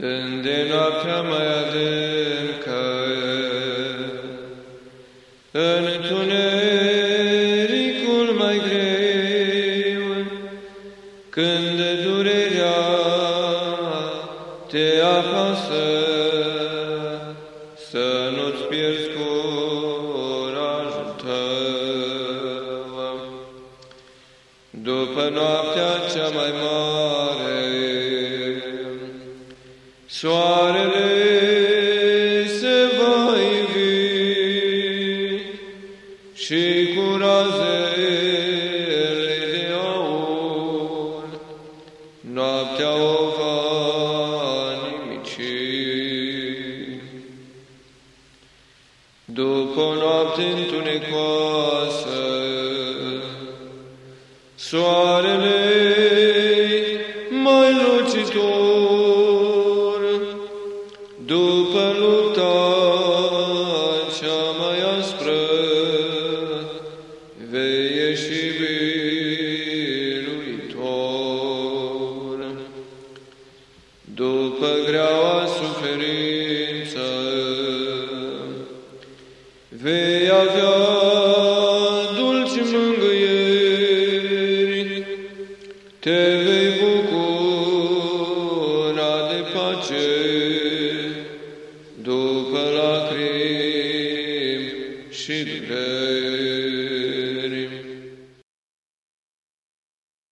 Când de noaptea mai adâncă, în tunericul mai greu, când durerea te apasă, să nu-ți pierzi curajul tău. După noaptea cea mai mare, Soarele se va ivi și cu razele de aur noaptea o va nimici. După o noapte întunecoasă, soarele după lupta cea mai aspră, vei ieși biruitor. După greaua suferință, vei avea dulci mângâieri, te vei bucura de pace după lacrimi și grei.